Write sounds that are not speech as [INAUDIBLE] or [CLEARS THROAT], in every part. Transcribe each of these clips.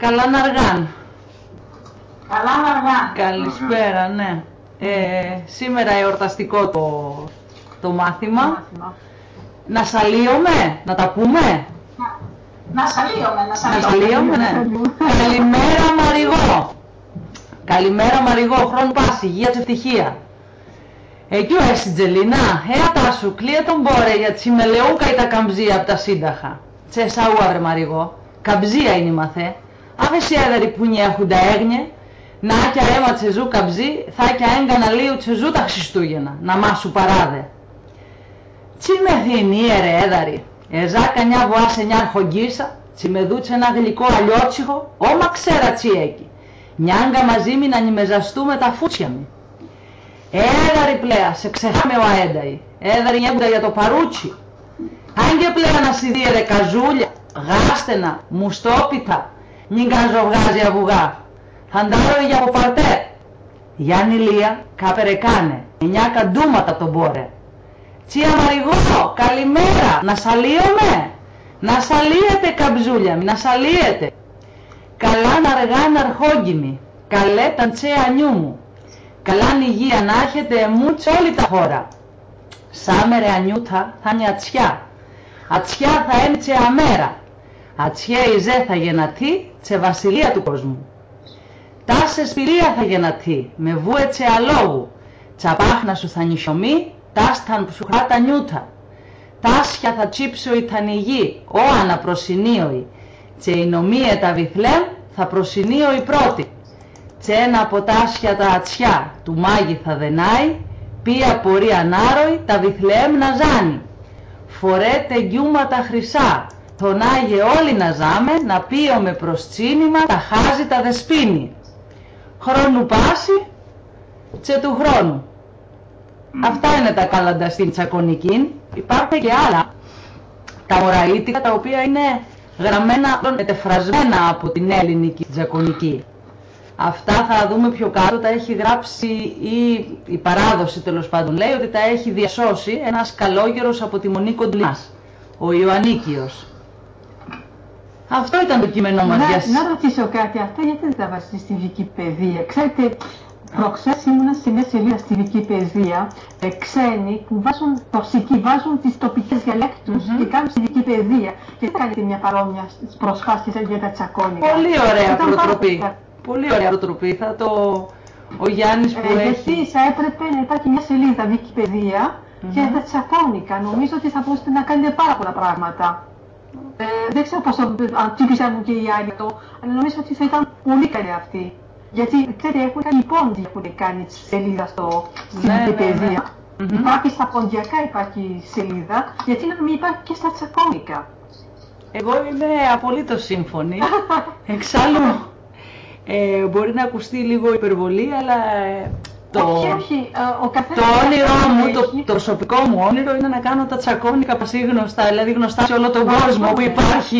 Καλά να αργάν. Καλά να αργάν. Καλησπέρα, ναι. Ε, σήμερα εορταστικό το, το μάθημα. Μάθημα. Να σαλίωμε, να τα πούμε; Να σαλίωμε, να Να σαλίωμε. σαλίωμε, ναι. Καλημέρα Μαριγό. Καλημέρα Μαριγό, χρόνο πάση, υγεία και ευτυχία. Εκεί ο Εσιτζελίνα, έατα σου, κλείε τον μπόρε για τσιμελεούκα ή τα καμψία από τα σύνταχα. Τσε σαούα βρε Μαριγό, καμψία είναι η μαθέ. Άβεση έδερη που έχουν τα έγνε, να άκια αίμα τσεζού καμψί, θα άκια έγκανα λίου τσεζού τα Χριστούγεννα, να μάσου παράδε. Τσι με θυνή ρε έδαρη, εζά κανιά βοάσε νιάρ χογγίσα, τσι με δούτσε ένα γλυκό αλλιότσιχο, όμα ξέρα τσι έκει. Νιάγκα μαζί μη να νιμεζαστούμε τα φούτσια μου. Έδαρη πλέα, σε ξεχάμε ο αένταη. Έδαρη νιέμπτα για το παρούτσι. Άγγε πλέα να σιδίερε καζούλια, γάστενα, μουστόπιτα, νιν καζοβγάζει αβουγά. Θαντάρω για από παρτέ. Γιάννη Λία, καπερεκάνε, εννιά καντούματα τον μπόρε. Τσία Μαριγό, καλημέρα, να σαλίωμε. Να σαλίετε καμπζούλια μου, να σαλίετε. Καλά να αργά να αρχόγγιμη, καλέ τα τσέα νιού μου. Καλά υγεία να έχετε μου τ' όλη τα χώρα. Σάμερε ανιούτα θα είναι ατσιά. Ατσιά θα είναι τσε αμέρα. Ατσιά ιζέ θα γενναθεί τσε βασιλεία του κόσμου. Τάσε σπηρία θα γενναθεί, με βούε τσε αλόγου. Τσαπάχνα σου θα νησιωμεί, τάσταν που σου χράτα νιούτα. Τάσια θα τσίψω η θανηγή, ο αναπροσυνείοι. Τσε η νομία τα βιθλέμ θα προσυνείω η πρώτη. Τσε ένα από τάσια τα ατσιά του μάγι θα δενάει, πία πορεία ανάρροη τα βιθλέμ να ζάνει. Φορέτε γκιούματα χρυσά, τον Άγιε όλοι να ζάμε, να πείω με προστσίνημα τα χάζει τα δεσπίνη. Χρόνου πάση, τσε του χρόνου. Αυτά είναι τα κάλαντα στην τσακωνική. Υπάρχουν και άλλα, τα ωραίτικα, τα οποία είναι γραμμένα, μετεφρασμένα από την ελληνική τσακωνική. Αυτά θα δούμε πιο κάτω, τα έχει γράψει ή η παράδοση τέλος πάντων λέει ότι τα έχει διασώσει ένας καλόγερος από τη Μονή Κοντουλάς, ο Ιωαννίκιος. Αυτό ήταν το κείμενό μας Να, για να ρωτήσω κάτι, αυτά γιατί δεν τα βάζετε στη Wikipedia. Ξέρετε, προχθές ήμουνα σε μια σελίδα στη Wikipedia, ε, ξένοι που βάζουν τοξική, βάζουν τις τοπικές διαλέκτους Μμμ. και κάνουν στη Wikipedia. Και δεν κάνετε μια παρόμοια προσφάσεις για τα τσακώνικα. Πολύ ωραία Ήταν πάρα προτροπή. πολύ Πολύ ωραία προτροπή. Θα το... Ο Γιάννης που Ε, έχει... γιατί θα έπρεπε να υπάρχει μια σελίδα Wikipedia για τα τσακώνικα. Νομίζω ότι θα μπορούσατε να κάνετε πάρα πολλά πράγματα. Ε, δεν ξέρω πώς το αν τι πιστεύουν και οι άλλοι αυτό, αλλά νομίζω ότι θα ήταν πολύ καλή αυτή. Γιατί, ξέρετε, έχουν κάνει πόντι έχουν κάνει τη σελίδα στο, στην Ναι, ναι, Wikipedia. ναι. Μμμ. Υπάρχει στα ποντιακά υπάρχει σελίδα, γιατί να μην υπάρχει και στα τσακώνικα. Εγώ είμαι απολύτως σύμφωνη. [LAUGHS] Εξάλλου, ε, μπορεί να ακουστεί λίγο υπερβολή, αλλά ε, το, όχι, όχι, ε, ο καθένας το όνειρό μου, το, έχει- το προσωπικό μου όνειρο είναι να κάνω τα τσακώνικα πασίγνωστα, δηλαδή γνωστά σε όλο τον Μα, κόσμο αυτό όπου είναι. υπάρχει,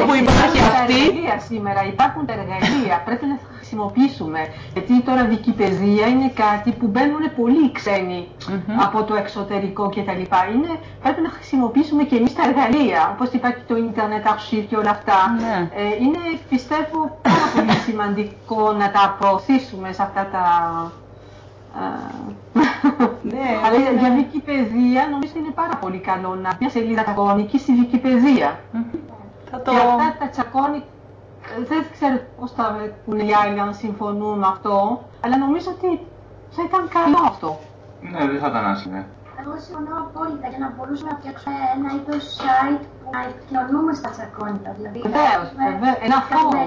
όπου Εντάξει, υπάρχει υπάρχουν αυτή. Τα εργαλεία σήμερα, υπάρχουν τα εργαλεία, πρέπει να τα χρησιμοποιήσουμε. Γιατί τώρα Wikipedia είναι κάτι που μπαίνουν πολλοί ξένοι Μμμ. από το εξωτερικό κτλ. Είναι, πρέπει να χρησιμοποιήσουμε και εμείς τα εργαλεία, όπως υπάρχει το Internet Archive και όλα αυτά. Ναι. Ε, είναι, πιστεύω, πάρα πολύ [COUGHS] σημαντικό να τα προωθήσουμε σε αυτά τα... ε, [COUGHS] Ναι, [LAUGHS] Αλλά για- είναι- για Wikipedia νομίζω είναι πάρα πολύ καλό να μια σελίδα κανονική στη Wikipedia. Μμμ. Θα το... Και αυτά τα τσακώνει, ε, δεν ξέρω πώς θα πούνε οι άλλοι αν συμφωνούν με αυτό, αλλά νομίζω ότι θα ήταν καλό αυτό. Ναι, δεν θα ήταν άσχημο. Εγώ συμφωνώ απόλυτα για να μπορούσαμε να φτιάξουμε ένα είδος site που να επικοινωνούμε στα τσακώνικα. Δηλαδή, να Βεβαίως, έχουμε βεβαίως. Ένα κάθε- φόρο.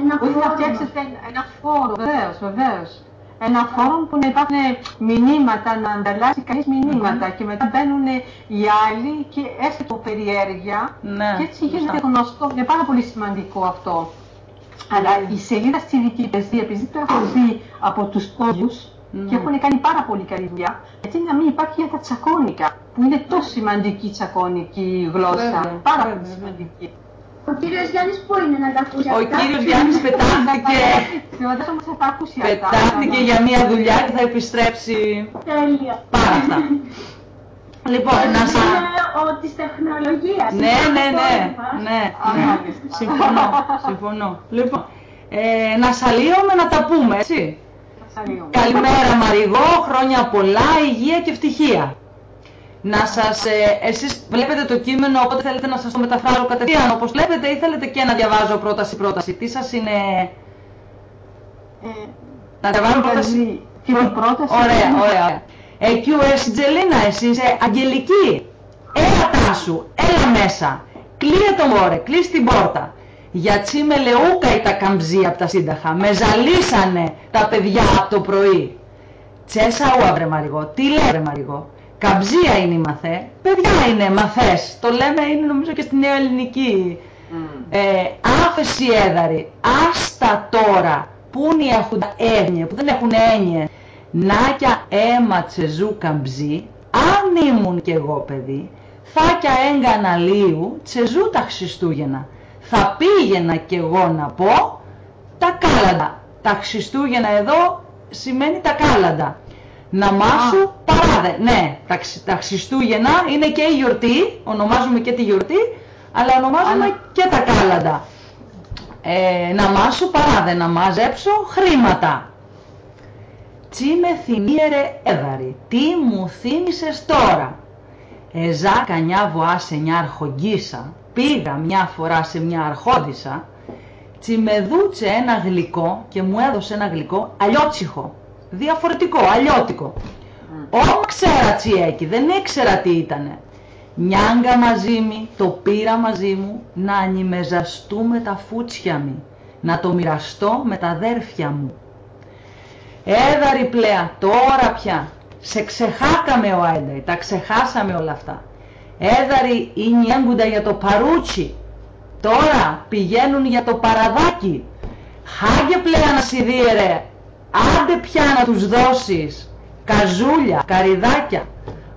Ένα Μπορείτε να φόρο. φτιάξετε ένα- ένα φόρο, βεβαίως, βεβαίως. Ένα φόρο που να υπάρχουν μηνύματα, να ανταλλάσσει κανείς μηνύματα και μετά μπαίνουν οι άλλοι και έρχεται το περιέργεια Ναι, και έτσι σωστά. γίνεται γνωστό. Είναι πάρα πολύ σημαντικό αυτό. Αλλά η σελίδα στη Wikipedia, επειδή το έχω δει από τους πόντου Ναι. και έχουν κάνει πάρα πολύ καλή δουλειά, γιατί να μην υπάρχει για τα τσακώνικα, που είναι τόσο σημαντική τσακώνικη γλώσσα. Βέβαια, πάρα βέβαια, πολύ βέβαια. σημαντική. Ο κύριος Γιάννης πού είναι να τα ακούσει Ο αυτά; κύριος Γιάννης πετάχτηκε, Φαντάζομαι θα τα ακούσει αυτά. πετάχτηκε για μια δουλειά και θα επιστρέψει Τέλεια. πάρα αυτά. Λοιπόν, να σα... Είναι ο της τεχνολογίας. Ναι, ναι, ναι, Είναι ναι, ναι. Ανάλυση. Συμφωνώ, συμφωνώ. Λοιπόν, ε, να σαλίωμε να τα πούμε, έτσι. Καλημέρα Μαριγό, χρόνια πολλά, υγεία και ευτυχία. Να σας, ε, εσείς βλέπετε το κείμενο, οπότε θέλετε να σας το μεταφράσω κατευθείαν όπως βλέπετε ή θέλετε και να διαβάζω πρόταση-πρόταση. Τι σας είναι... Ε, Να διαβάζω πρόταση; δηλαδή, και την πρόταση. Ωραία, ωραία. Ε, QS Τζελίνα, εσύ είσαι αγγελική. Έλα τάσου, έλα μέσα. Κλείε το μωρέ, κλείς την πόρτα. Γιατί με λεούκα τα καμπζή από τα σύνταχα. Με ζαλίσανε τα παιδιά από το πρωί. Τσέσα ουα βρε Μαριγό. Τι λέει βρε Μαριγό. Καμψία είναι η μαθέ. Παιδιά είναι μαθές. Το λέμε είναι νομίζω και στη νέα ελληνική. Ε, άφεση έδαρη. Άστα τώρα. Πού είναι οι έχοντα έννοιε, που δεν έχουν έννοιε. Νάκια αίμα τσεζού καμψή. Αν ήμουν κι εγώ παιδί. Θάκια έγκανα λίου τσεζού τα Χριστούγεννα. Θα πήγαινα κι εγώ να πω τα κάλαντα. Τα Χριστούγεννα εδώ σημαίνει τα κάλαντα. Να μάσου παράδε. Ναι, τα, Ξ- τα Χριστούγεννα είναι και η γιορτή, ονομάζουμε και τη γιορτή, αλλά ονομάζουμε Αλλά- και τα κάλαντα. Ε, να μάσου παράδε, να μαζέψω χρήματα. Τι με θυμίερε έδαρη, τι μου θύμισες τώρα. Εζά κανιά βοά σε μια αρχογγίσα, πήγα μια φορά σε μια αρχόντισα, τσι με δούτσε ένα γλυκό και μου έδωσε ένα γλυκό αλλιότσιχο, διαφορετικό, αλλιώτικο. Όμα ξέρα τσι έκει, δεν ήξερα τι ήτανε. Νιάγκα μαζί μου, το πήρα μαζί μου, να ανιμεζαστούμε τα φούτσια μου, να το μοιραστώ με τα αδέρφια μου. Έδαρη πλέα, τώρα πια. Σε ξεχάκαμε ο Άιντα, τα ξεχάσαμε όλα αυτά. Έδαρη είναι έγκουντα για το παρούτσι. Τώρα πηγαίνουν για το παραδάκι. Χάγε πλέα να σιδίερε. Άντε πια να τους δώσεις. Καζούλια, καριδάκια,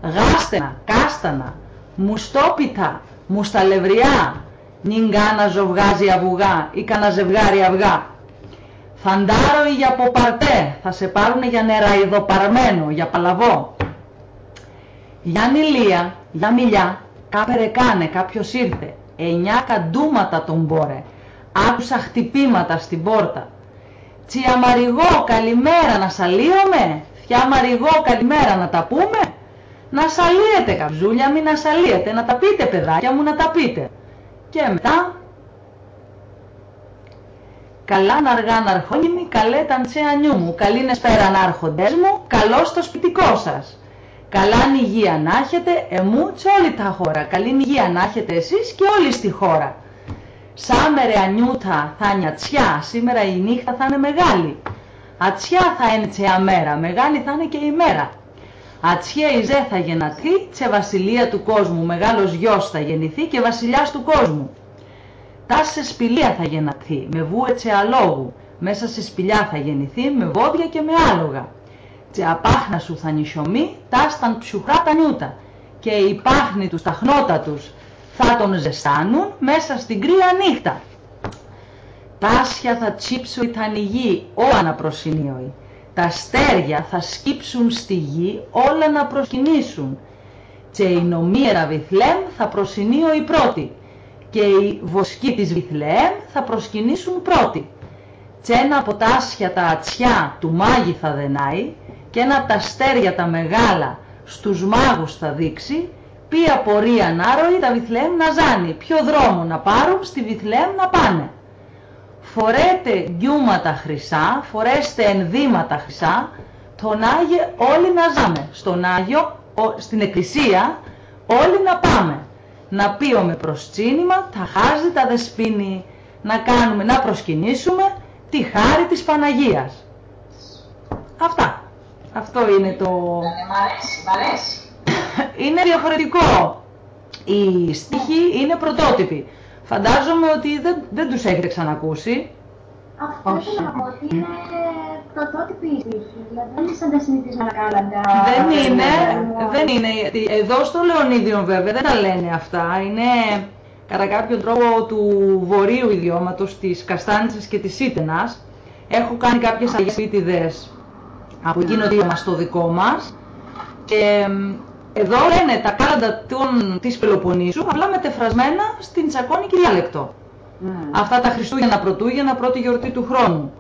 γάστενα, κάστανα, μουστόπιτα, μουσταλευριά. Νιν κάνα ζωβγάζει αυγά ή κάνα ζευγάρι αυγά. Φαντάρο ή για ποπαρτέ, θα σε πάρουνε για νεραϊδοπαρμένο, για παλαβό. Για νηλία, για μιλιά, κάπερε κάνε, κάποιος ήρθε. Εννιά καντούματα τον μπόρε. Άκουσα χτυπήματα στην πόρτα. Τσια Μαριγό, καλημέρα, να σαλίωμε. Θιά Μαριγό, καλημέρα, να τα πούμε. Να σαλίετε, καψούλια, μην να σαλίετε, να τα πείτε, παιδάκια μου, να τα πείτε. Και μετά Καλά να αργά να αρχόνιμη, καλέ τα ντσέα μου. Καλή νεσπέρα να άρχοντες μου, καλό στο σπιτικό σας. Καλά υγεία να έχετε, εμού τ' όλη τα χώρα. Καλή υγεία να έχετε εσείς και όλη στη χώρα. Σάμερε ανιούτα θα είναι ατσιά, σήμερα η νύχτα θα είναι μεγάλη. Ατσιά θα είναι τσεα μέρα, μεγάλη θα είναι και η μέρα. Ατσιά η ζέ θα γενναθεί, τσε βασιλεία του κόσμου, μεγάλος γιος θα γεννηθεί και βασιλιάς του κόσμου. Τας σε σπηλία θα γενναθεί, με βούε τσε αλόγου, μέσα σε σπηλιά θα γεννηθεί, με βόδια και με άλογα. Τσε απάχνα σου θα νησιωμεί, τας σταν ψουχρά τα νιούτα, και οι πάχνοι τους, τα χνότα τους, θα τον ζεστάνουν μέσα στην κρύα νύχτα. Τάσια θα τσίψουν η γη, όλα να προσκυνίωει. Τα αστέρια θα σκύψουν στη γη, όλα να προσκυνήσουν. Και η νομίερα Βιθλέμ θα προσκυνίω η πρώτη. Και οι βοσκοί της Βιθλέμ θα προσκυνήσουν πρώτη. Και ένα από τα άσια τα ατσιά του μάγη θα δενάει και ένα από τα αστέρια τα μεγάλα στους μάγους θα δείξει ποια πορεία να ροεί τα Βιθλέμ να ζάνει, ποιο δρόμο να πάρουν στη Βιθλέμ να πάνε. Φορέτε γκιούματα χρυσά, φορέστε ενδύματα χρυσά, τον Άγιο όλοι να ζάμε. Στον Άγιο, ο- στην Εκκλησία, όλοι να πάμε. Να πείουμε προσκύνημα, τα χάζει, τα δεσπίνη, να κάνουμε, να προσκυνήσουμε τη χάρη της Παναγίας. Αυτά. Αυτό είναι το... Μ' αρέσει, μ' αρέσει. Είναι διαφορετικό. Οι στίχοι είναι πρωτότυποι. Φαντάζομαι ότι δεν, δεν τους έχετε ξανακούσει. Αυτό Όχι. ήθελα να πω ότι είναι πρωτότυπη η στίχη. Δηλαδή δεν είναι σαν τα συνηθισμένα κάλαντα. δεν είναι, Ε, δεν είναι. γιατί Εδώ στο Λεωνίδιο βέβαια δεν τα λένε αυτά. Είναι κατά κάποιο τρόπο του βορείου ιδιώματος της Καστάνησης και της Σίτενας. Έχω κάνει κάποιες αγιασπίτιδες από εκείνο το μας το δικό μας και μ, εδώ λένε τα κάλαντα των, της Πελοποννήσου, απλά μετεφρασμένα στην τσακώνικη διάλεκτο. Αυτά τα Χριστούγεννα Πρωτούγεννα, πρώτη γιορτή του χρόνου.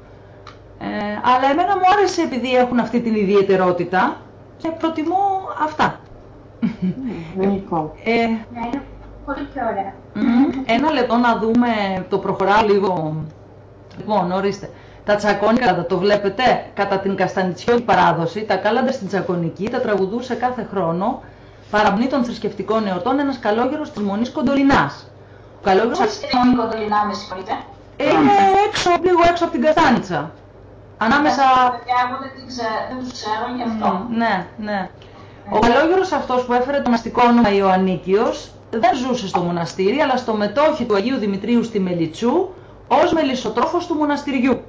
Ε, αλλά εμένα μου άρεσε επειδή έχουν αυτή την ιδιαιτερότητα και προτιμώ αυτά. Λογικό. Ε, Ναι, είναι πολύ πιο ωραία. Μμμ. Ένα λεπτό να δούμε, το προχωράω λίγο. Λοιπόν, ορίστε. Τα τσακώνικα κάλαντα, το βλέπετε, κατά την καστανιτσιώτη παράδοση, τα κάλαντα στην τσακωνική τα τραγουδούσε κάθε χρόνο παραμνή των θρησκευτικών εορτών ένας καλόγερος της Μονής Κοντολινάς. Ο καλόγερος Πώς είναι η Κοντολινά, με συγχωρείτε; είναι έξω, λίγο έξω από την καστάνιτσα. Ανάμεσα... Παιδιά, εγώ δεν, την ξε- δεν τους ξέρω γι' αυτό. Μμ, Ναι, ναι. Ο καλόγερος αυτός που έφερε το μοναστικό όνομα Ιωαννίκιος δεν ζούσε στο μοναστήρι, αλλά στο μετόχι του Αγίου Δημητρίου στη Μελιτσού ως μελισσοτρόφος του μοναστηριού.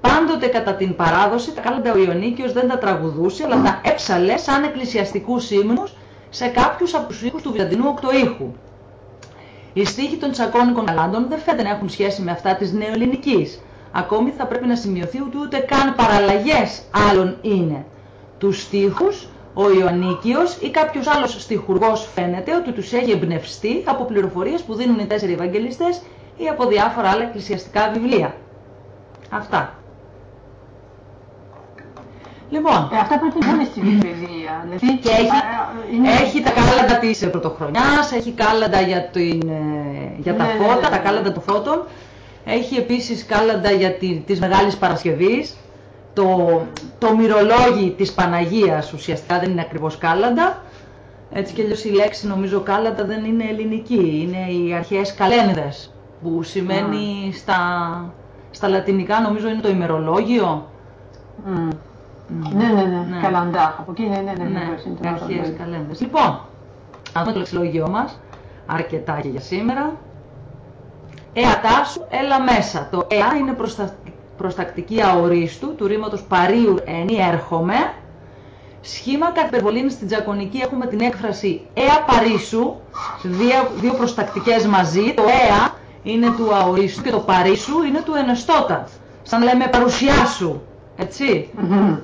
Πάντοτε κατά την παράδοση τα κάλαντα ο Ιωαννίκιος δεν τα τραγουδούσε, αλλά τα έψαλε σαν εκκλησιαστικούς ύμνους σε κάποιους από τους ήχους του Βυζαντινού οκτωήχου. Οι στίχοι των τσακώνικων καλάντων δεν φαίνεται να έχουν σχέση με αυτά της νεοελληνικής. Ακόμη θα πρέπει να σημειωθεί ότι ούτε καν παραλλαγές άλλων είναι. Τους στίχους ο Ιωαννίκιος ή κάποιος άλλος στιχουργός φαίνεται ότι τους έχει εμπνευστεί από πληροφορίες που δίνουν οι τέσσερις Ευαγγελιστές ή από διάφορα άλλα εκκλησιαστικά βιβλία. Αυτά. Λοιπόν, Ε, αυτά πρέπει να είναι στη Βιβλία. Δηλαδή, και έχει, ε, είναι- έχει τα κάλαντα της ε, πρωτοχρονιάς, έχει κάλαντα για, την, ε, για τα Ναι, ναι, φώτα, ναι, τα ναι. κάλαντα των φώτων. Έχει επίσης κάλαντα για τη, της Μεγάλης Παρασκευής. Το, το μυρολόγι της Παναγίας ουσιαστικά δεν είναι ακριβώς κάλαντα. Έτσι κι αλλιώς η λέξη νομίζω κάλαντα δεν είναι ελληνική, είναι οι αρχαίες καλένδες που σημαίνει στα, στα λατινικά νομίζω είναι το ημερολόγιο. Μμ. Ναι, ναι, ναι, Ναι. Καλαντά. Από εκεί, ναι, ναι, ναι. Ναι, βεβαίως, είναι το αρχαίες ωραίο. καλένδες. Λοιπόν, να δούμε το λεξιλόγιό μας. Αρκετά και για σήμερα. Εατά σου, έλα μέσα. Το εα είναι προστα... προστακτική αορίστου του ρήματος παρίουρ ενή έρχομαι. Σχήμα κατ' υπερβολήν στην τζακονική έχουμε την έκφραση έα παρίσου, δύο, δύο προστακτικές μαζί. Το έα είναι του αορίστου και το παρίσου είναι του ενεστώτα. Σαν λέμε παρουσιάσου, έτσι. Μμμ.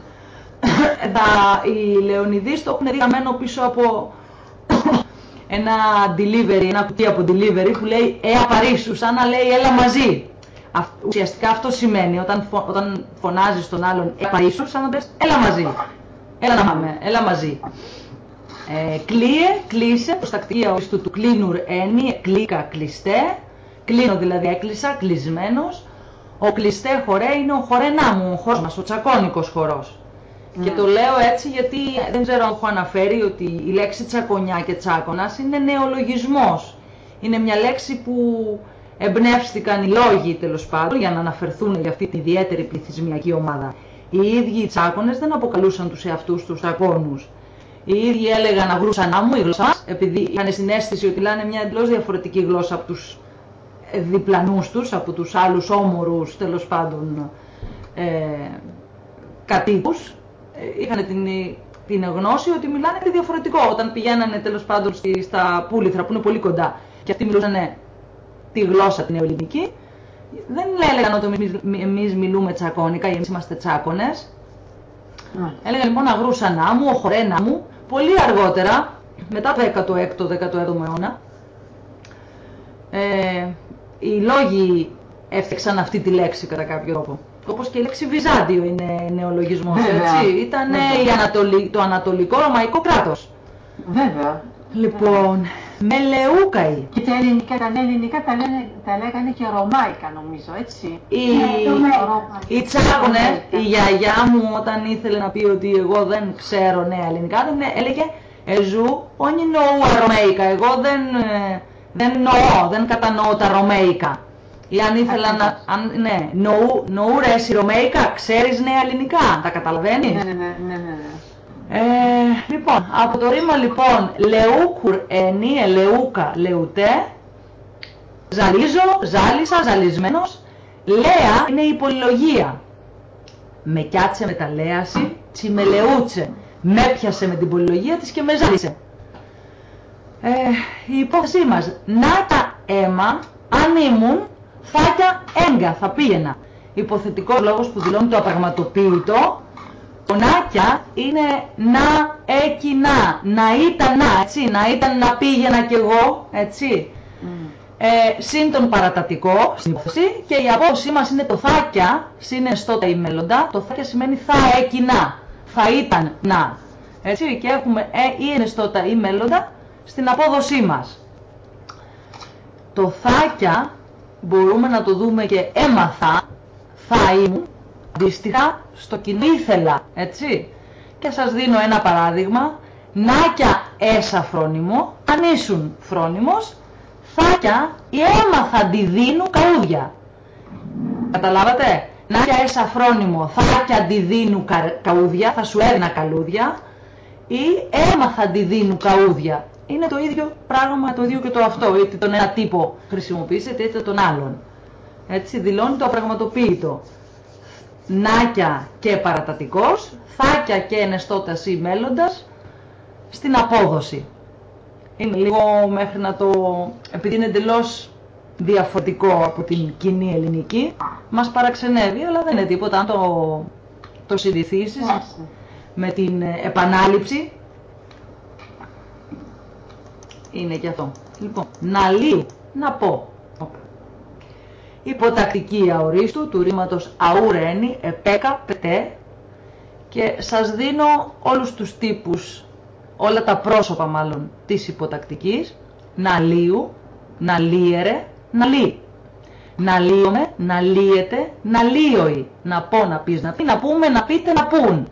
Τα, οι Λεωνιδείς το έχουν δει γραμμένο πίσω από ένα delivery, ένα κουτί από delivery που λέει «Εα Παρίσους», σαν να λέει «Έλα μαζί». Αυ- ουσιαστικά αυτό σημαίνει όταν, φω, όταν φωνάζεις τον άλλον «Εα Παρίσους», σαν να πες «Έλα μαζί». Έλα να πάμε, έλα μαζί. Ε, κλείε, κλείσε, προστακτική αορίστου του κλείνουρ ένι, κλίκα, κλειστέ. Κλείνω δηλαδή έκλεισα, κλεισμένος. Ο κλειστέ χορέ είναι ο χορενά μου, ο χορός μας, ο τσακώνικος χορός. Και το λέω έτσι γιατί δεν ξέρω αν έχω αναφέρει ότι η λέξη τσακονιά και τσάκονας είναι νεολογισμός. Είναι μια λέξη που εμπνεύστηκαν οι λόγοι τέλος πάντων για να αναφερθούν για αυτή τη ιδιαίτερη πληθυσμιακή ομάδα. Οι ίδιοι οι τσάκονες δεν αποκαλούσαν τους εαυτούς τους τσακώνους. Οι ίδιοι έλεγαν αγρούσαν μου η γλώσσα μας, επειδή είχαν συνέστηση ότι λένε μια εντελώς διαφορετική γλώσσα από τους ε, διπλανούς τους, από τους άλλους όμορους τέλος πάντων ε, κατοίκους. Ε, είχαν την, την γνώση ότι μιλάνε κάτι διαφορετικό. Όταν πηγαίνανε τέλος πάντων στη, στα πούληθρα που είναι πολύ κοντά και αυτοί μιλούσαν τη γλώσσα την ελληνική, δεν έλεγαν ότι εμείς, εμείς μιλούμε τσακώνικα ή εμείς είμαστε τσάκονες. Ναι. Έλεγαν λοιπόν αγρούσανά μου, οχορένα μου. Πολύ αργότερα, μετά το 16ο-17ο αιώνα, ε, οι λόγοι έφτιαξαν αυτή τη λέξη κατά κάποιο τρόπο. Όπως και η λέξη Βυζάντιο είναι νεολογισμός, Βέβαια. έτσι. Ήταν Βέβαια. η Ανατολη- το Ανατολικό Ρωμαϊκό κράτος. Βέβαια. Λοιπόν, Μελεούκαοι. Και τα ελληνικά, τα νέα ελληνικά τα, λένε, τα λέγανε και ρωμάικα νομίζω, έτσι. Οι, Ναι, το Μέγα. οι τσάκονες, η γιαγιά μου όταν ήθελε να πει ότι εγώ δεν ξέρω νέα ελληνικά, δεν έλεγε «Εζού, όχι νοού αρωμαϊκά, εγώ δεν, ε, δεν νοώ, δεν κατανοώ τα ρωμαϊκά». Ή αν ήθελα να, Ακριβώς. αν, ναι, νοού, νοού ρε εσύ ρωμαϊκά, ξέρεις νέα ελληνικά, τα καταλαβαίνεις; Ναι, ναι, ναι, ναι, ναι. ναι. Ε, λοιπόν, από το ρήμα λοιπόν λεούκουρ ενή, ελεούκα, λεουτέ, ζαλίζω, ζάλισα, ζαλισμένος, λέα είναι η πολυλογία. Με κιάτσε με τα λέαση, τσιμελεούτσε, με πιάσε με την πολυλογία της και με ζάλισε. Ε, η υπόθεσή μας, να τα αίμα, αν ήμουν, φάκια έγκα, θα πήγαινα. Υποθετικός λόγος που δηλώνει το απραγματοποιητό, Το νάκια είναι να έκινα, να ήταν να, έτσι, να ήταν να πήγαινα κι εγώ, έτσι. Ε, συν τον παρατατικό στην υπόθεση και η απόδοσή μας είναι το θάκια, συν εστώτα ή μέλλοντα, το θάκια σημαίνει θα έκινα, θα ήταν να. Έτσι, και έχουμε ε, ή ενεστώτα ή μέλλοντα στην απόδοσή μας. Το θάκια μπορούμε να το δούμε και έμαθα, θα ήμουν, αντίστοιχα στο κοινό ήθελα, έτσι. Και σας δίνω ένα παράδειγμα, νάκια έσα φρόνιμο, αν ήσουν φρόνιμος, θάκια ή έμαθα τη δίνου καούδια. Καταλάβατε, νάκια έσα φρόνιμο, θάκια τη δίνου καούδια, θα σου έδινα καλούδια, ή έμαθα τη δίνου καούδια. Είναι το ίδιο πράγμα, το ίδιο και το αυτό, είτε τον ένα τύπο χρησιμοποιήσετε, είτε τον άλλον. Έτσι δηλώνει το απραγματοποιητό νάκια και παρατατικός, θάκια και ενεστώτας ή μέλλοντας, στην απόδοση. Είναι λίγο μέχρι να το, επειδή είναι εντελώς διαφορετικό από την κοινή ελληνική, μας παραξενεύει, αλλά δεν είναι τίποτα. Αν το, το συνηθίσεις με την επανάληψη, είναι και αυτό. Λοιπόν, να λύει, να πω υποτακτική αορίστου του ρήματος αουρένι, επέκα, πετέ και σας δίνω όλους τους τύπους, όλα τα πρόσωπα μάλλον της υποτακτικής, να λύου, να λύερε, να λύ. Να λύομαι, να λύεται, να λύωει. Να πω, να πεις, να πει, να πούμε, να πείτε, να πούν.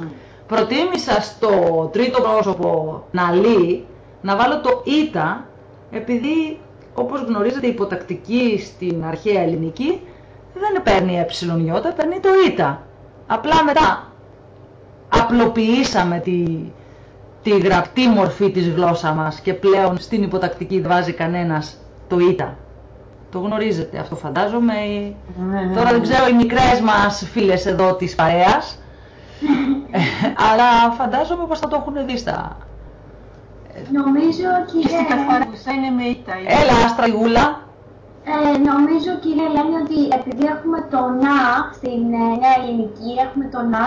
Mm. Προτίμησα στο τρίτο πρόσωπο να λύει, να βάλω το ήτα, επειδή όπως γνωρίζετε η υποτακτική στην αρχαία ελληνική δεν παίρνει ε παίρνει το ήτα. Απλά μετά απλοποιήσαμε τη, τη γραπτή μορφή της γλώσσας μας και πλέον στην υποτακτική δεν βάζει κανένας το ήτα. Το γνωρίζετε αυτό φαντάζομαι. Ναι, ναι, Τώρα δεν ναι. ξέρω οι μικρές μας φίλες εδώ της παρέας. [LAUGHS] αλλά φαντάζομαι πως θα το έχουν δει στα, Νομίζω, κύριε... Στην είναι με ήττα. Έλα, αστραγούλα. Ε, νομίζω, κύριε Ελένη, ότι επειδή έχουμε το να στην ε, νέα ελληνική, έχουμε το να,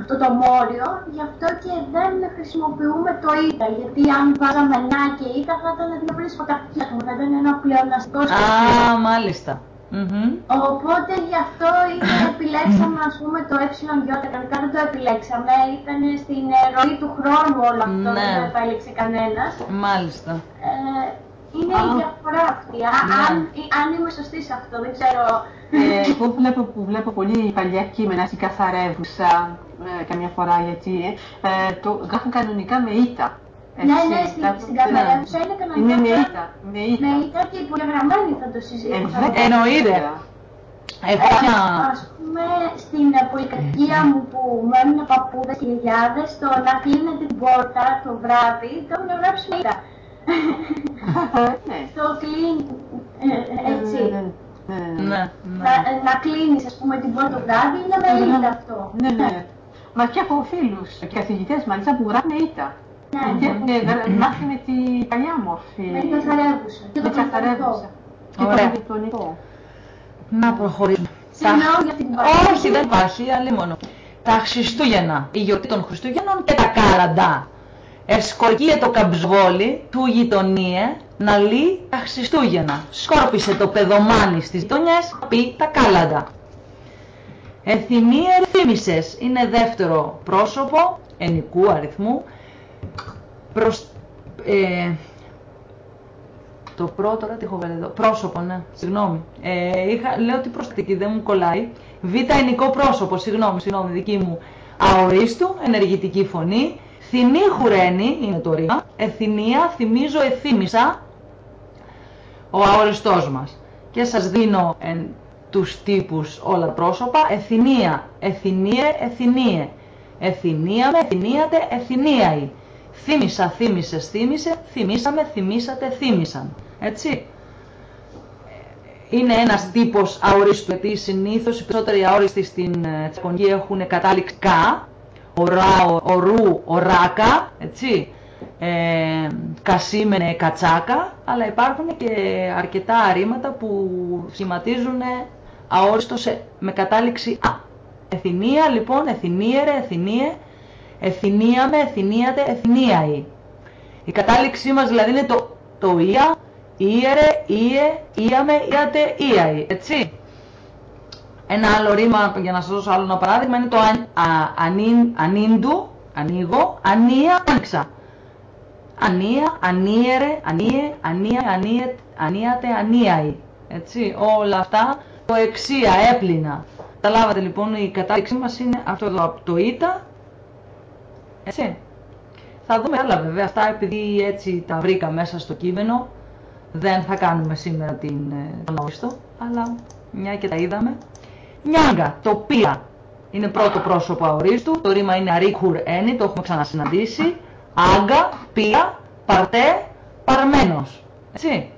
αυτό το μόριο, γι' αυτό και δεν χρησιμοποιούμε το ήττα. Γιατί αν βάζαμε να και ήττα θα ήταν δύο σποταχτικές μου, θα ήταν ένα πλεοναστικό Α, μάλιστα. Mm-hmm. Οπότε γι' αυτό [COUGHS] επιλέξαμε ας πούμε το ε κανονικά δεν το επιλέξαμε, ήταν στην ροή του χρόνου όλο αυτό, ναι. δεν το επέλεξε κανένας. Μάλιστα. Ε, είναι η διαφορά αυτή, ναι. αν, αν είμαι σωστή σε αυτό, δεν ξέρω. Ε, εγώ βλέπω, που βλέπω πολύ παλιά κείμενα στην καθαρεύουσα ε, καμιά φορά γιατί ε, το γράφουν κανονικά με ήττα. Ναι, ναι, στην καθαρεύουσα είναι κανονικά. Είναι με ήττα. Με ήττα και υπογεγραμμένοι θα το συζητήσουμε. Εννοείται. Εγώ Ας πούμε, στην πολυκατοικία μου που μένουν παππούδες και γιαγιάδες, το να κλείνετε την πόρτα το βράδυ, το έχουν γράψει με ήττα. Το κλείνει, έτσι. Ναι, να, να κλείνεις, ας πούμε, την πόρτα το βράδυ είναι με ήττα αυτό. Ναι, ναι. Μα και έχω φίλους και καθηγητές μάλιστα που γράφουν ήττα. Ναι, ναι, μάθει με την παλιά μορφή. Με την καθαρεύουσα. Με την καθαρεύουσα. Και το ηλεκτρονικό. Να προχωρήσουμε. Όχι, δεν υπάρχει, άλλη μόνο. Τα Χριστούγεννα, η γιορτή των Χριστούγεννων και τα κάλαντα. Εσκορκίε το καμψβόλι του γειτονίε να λύει τα Χριστούγεννα. Σκόρπισε το παιδομάνι στις γειτονιές, πει τα κάλαντα. Εθιμίε ερθίμησες είναι δεύτερο πρόσωπο ενικού αριθμού προς, ε, το πρώτο, τώρα τι έχω βάλει εδώ, πρόσωπο, ναι, συγγνώμη. Ε, είχα, λέω ότι προστατική, δεν μου κολλάει. Β, ενικό πρόσωπο, συγγνώμη, συγγνώμη, δική μου. Αορίστου, ενεργητική φωνή. Θυνή χουρένη, είναι το ρήμα. Εθνία, θυμίζω, εθύμησα. Ο αοριστός μας. Και σας δίνω εν, τους τύπους όλα πρόσωπα. Εθνία, εθνίε, εθνίε. Εθνία με, εθνίατε, εθνίαη. Θύμησα, θύμησες, θύμησε, θυμήσαμε, θυμήσατε, θύμησαν. Έτσι. Είναι ένας τύπος αορίστου, γιατί συνήθως οι περισσότεροι αόριστοι στην ε, τσακονική έχουν κατάληξη κα, ορά, ορού, οράκα, έτσι. Ε, κασίμενε κατσάκα, αλλά υπάρχουν και αρκετά αρήματα που σχηματίζουν αόριστο με κατάληξη α. Εθνία λοιπόν, εθνίερε, εθνίε, εθνίαμε, εθνίατε, εθνίαη. Η κατάληξή μας δηλαδή είναι το, το ία, ίερε, ίε, íame, íate, íai, έτσι. Ένα άλλο ρήμα, για να σας δώσω άλλο ένα παράδειγμα, είναι το αν, α, ανίν, ανίντου, ανοίγω, ανία, άνοιξα. Ανία, ανίερε, ανίε, ανία, ανίε, ανίατε, ανίαη. Έτσι, όλα αυτά το εξία, έπλυνα. Καταλάβατε λοιπόν η κατάληξή μας είναι αυτό εδώ από το ήτα. Έτσι. Θα δούμε άλλα βέβαια, αυτά επειδή έτσι τα βρήκα μέσα στο κείμενο. Δεν θα κάνουμε σήμερα την, ε, τον όριστο, αλλά μια και τα είδαμε. Νιάγκα, το πία. Είναι πρώτο πρόσωπο αορίστου, το ρήμα είναι αρίκουρ ένι, το έχουμε ξανασυναντήσει. Άγκα, πία, παρτέ, παρμένος. Έτσι.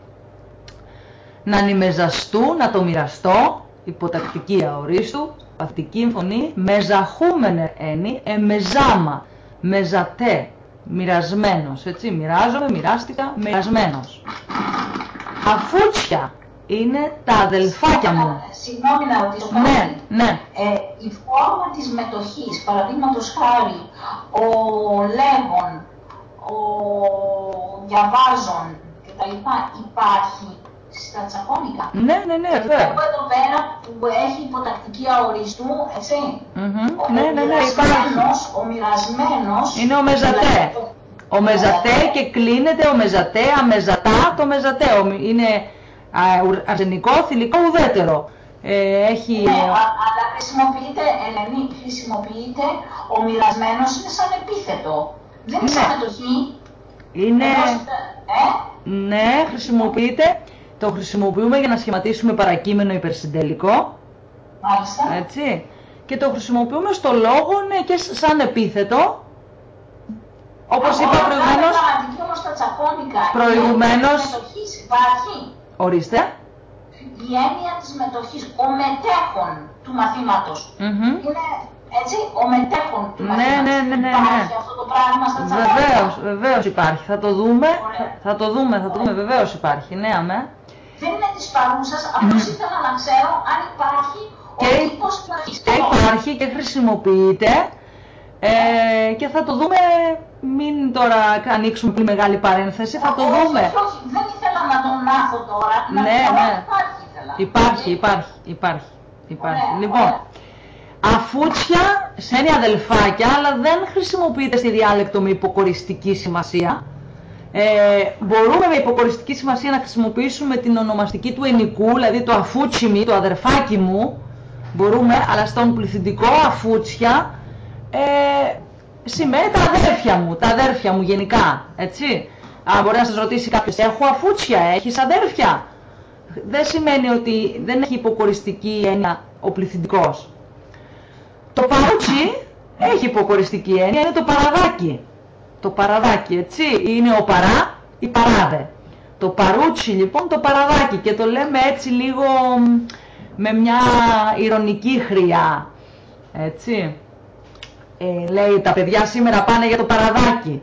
Να νημεζαστού, να το μοιραστώ, υποτακτική αορίστου, παθητική φωνή, μεζαχούμενε ένι, εμεζάμα, μεζατέ, μοιρασμένος, έτσι, μοιράζομαι, μοιράστηκα, μοιρασμένος. Αφούτσια είναι τα αδελφάκια μου. Συγγνώμη να ρωτήσω κάτι. Ναι, ναι. Ε, η φόρμα της μετοχής, παραδείγματος χάρη, ο λέγον, ο διαβάζων κτλ. υπάρχει στα τσακώνικα. Ναι, ναι, ναι, Και βέβαια. βλέπω εδώ πέρα που έχει υποτακτική αορίστου, έτσι. Μμμ. Ο Ναι, ναι, ναι, υπάρχει. μοιρασμένος, ο μοιρασμένος, Είναι ο μεζατέ. δηλαδή, Ο μεζατέ και κλείνεται ο μεζατέ, αμεζατά το μεζατέ. Ο μη- Είναι α, ουρ- αρσενικό, θηλυκό, ουδέτερο. Ε, έχει... Ναι, α- αλλά χρησιμοποιείται, Ελένη, χρησιμοποιείται ο μοιρασμένος είναι σαν επίθετο. Δεν είναι σαν Ναι. μετοχή. Είναι... Ενώ, ε, Ναι, χρησιμοποιείται. Το χρησιμοποιούμε για να σχηματίσουμε παρακείμενο υπερσυντελικό. μάλιστα. Έτσι. Και το χρησιμοποιούμε στο λόγο ναι, και σ- σαν επίθετο. Όπως είπα Όλα προηγουμένως, αυτά πραγματική όμως τα τσακώνικα. Προηγουμένως- Η έννοια της μετοχής υπάρχει. ορίστε. Η έννοια της μετοχής, ο μετέχων του μαθήματος. Μμμ. Είναι έτσι, ο μετέχων του Ναι, μαθήματος. ναι, ναι, ναι, ναι. Υπάρχει αυτό το πράγμα στα τσακώνικα; Βεβαίως, βεβαίως υπάρχει. Θα το δούμε. Ωραία. Θα το δούμε, θα το δούμε. Βεβαίως υπάρχει. Ναι, αμέ. Δεν είναι της παρούσας, απλώς ήθελα να ξέρω αν υπάρχει ο Και- τύπος μετοχής. Και υπάρχει και χρησιμοποιείται. Ε, και θα το δούμε, μην τώρα ανοίξουμε πολύ μεγάλη παρένθεση, θα το Όχι, δούμε. όχι, όχι, δεν ήθελα να τον μάθω τώρα. Να Ναι, ξέρω αν ναι. Υπάρχει, ήθελα. Υπάρχει, υπάρχει, υπάρχει. υπάρχει. Ωραία, λοιπόν, ωραία. αφούτσια σένει αδελφάκια, αλλά δεν χρησιμοποιείται στη διάλεκτο με υποκοριστική σημασία. Ε, μπορούμε με υποκοριστική σημασία να χρησιμοποιήσουμε την ονομαστική του ενικού, δηλαδή το αφούτσι το αδερφάκι μου, μπορούμε, αλλά στον πληθυντικό αφούτσια ε, σημαίνει τα αδέρφια μου, τα αδέρφια μου γενικά, έτσι. Αν μπορεί να σας ρωτήσει κάποιος, έχω αφούτσια, έχεις αδέρφια; Δεν σημαίνει ότι δεν έχει υποκοριστική έννοια ο πληθυντικός. Το παρούτσι έχει υποκοριστική έννοια, είναι το παραδάκι. Το παραδάκι, έτσι, είναι ο παρά, η παράδε. Το παρούτσι λοιπόν το παραδάκι και το λέμε έτσι λίγο μ, με μια ηρωνική χρειά, έτσι. Ε, λέει τα παιδιά σήμερα πάνε για το παραδάκι.